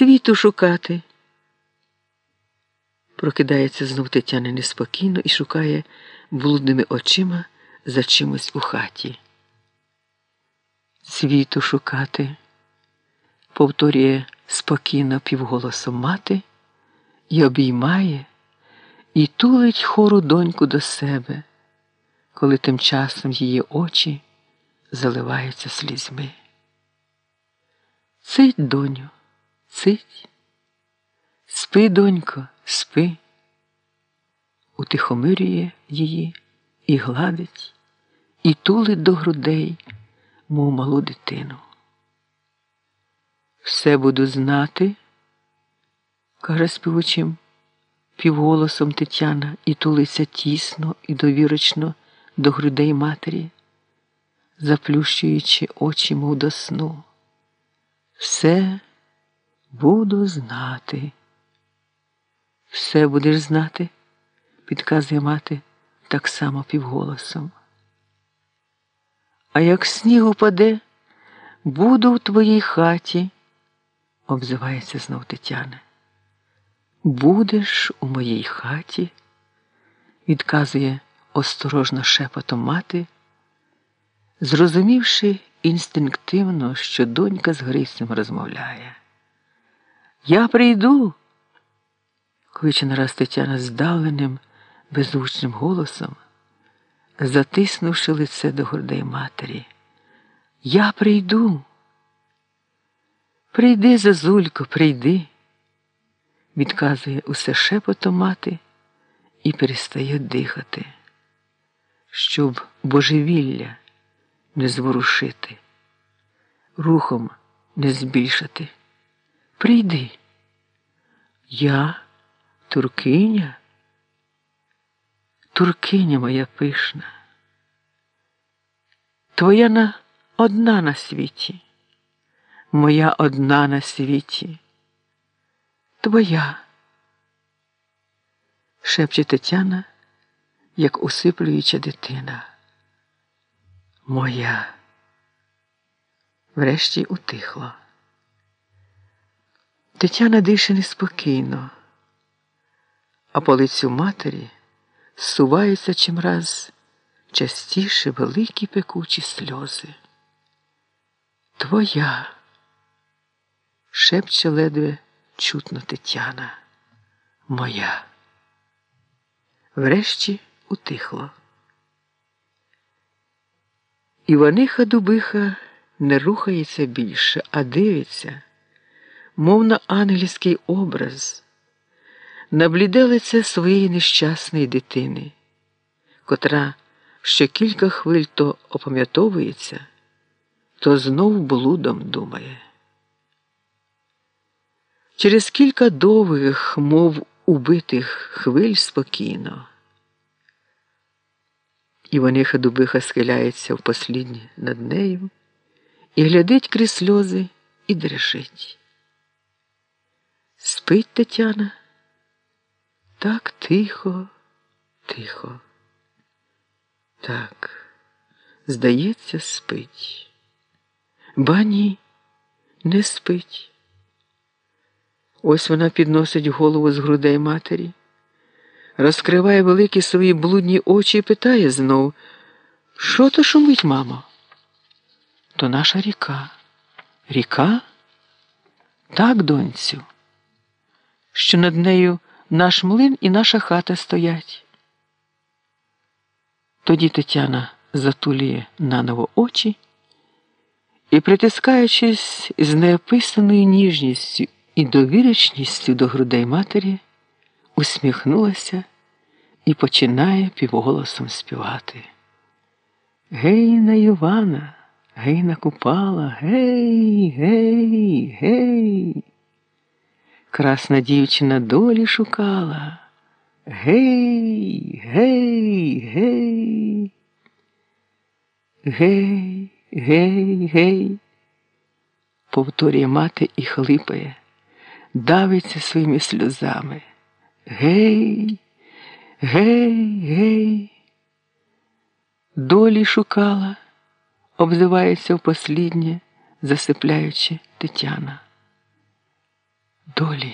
Світу шукати. Прокидається знов Тетяна неспокійно і шукає блудними очима за чимось у хаті. Світу шукати, повторює спокійно півголосом мати і обіймає, і тулить хору доньку до себе, коли тим часом її очі заливаються слізьми. Цить, доню, цить, спи, донько, спи, утихомирює її і гладить, і тулить до грудей, мов малу дитину. Все буду знати, каже співучим півголосом Тетяна і тулиться тісно і довірочно до грудей матері, заплющуючи очі, мов до сну. Все буду знати. Все будеш знати, підказує мати так само півголосом. А як сніг упаде, буду в твоїй хаті, обзивається знов Тетяна. Будеш у моїй хаті, відказує осторожно шепотом мати, зрозумівши інстинктивно, що донька з Грицем розмовляє. Я прийду, кличе нараз Тетяна здавленим, беззвучним голосом, затиснувши лице до грудей матері. Я прийду. Прийди, зазулько, прийди, відказує усе шепотом мати і перестає дихати, щоб божевілля не зворушити, рухом не збільшити. Прийди. Я туркиня, туркиня моя пишна. Твоя на одна на світі, моя одна на світі, твоя, шепче Тетяна, як усиплююча дитина. Моя. Врешті утихло. Тетяна дише неспокійно, а по лицю матері суваються чимраз частіше великі пекучі сльози. Твоя, шепче ледве чутно Тетяна, моя. Врешті утихло. Іваниха Дубиха не рухається більше, а дивиться, мов на ангельський образ, на своєї нещасної дитини, котра ще кілька хвиль то опам'ятовується, то знов блудом думає. Через кілька довгих, мов убитих хвиль спокійно. Іваниха Дубиха схиляється в послідні над нею і глядить крізь сльози і дрижить. Спить Тетяна так тихо, тихо. Так, здається, спить. Ба ні, не спить. Ось вона підносить голову з грудей матері розкриває великі свої блудні очі і питає знов, що то шумить, мамо? То наша ріка. Ріка? Так, донцю, що над нею наш млин і наша хата стоять. Тоді Тетяна затулює наново очі і, притискаючись з неописаною ніжністю і довірочністю до грудей матері, усміхнулася і починає півголосом співати. Гей на Івана, гей Купала, гей, гей, гей. Красна дівчина долі шукала. Гей, гей, гей. Гей, гей, гей. Повторює мати і хлипає, давиться своїми сльозами. Гей, гей, гей. Долі шукала, обзивається в посліднє, засипляючи Тетяна. Долі.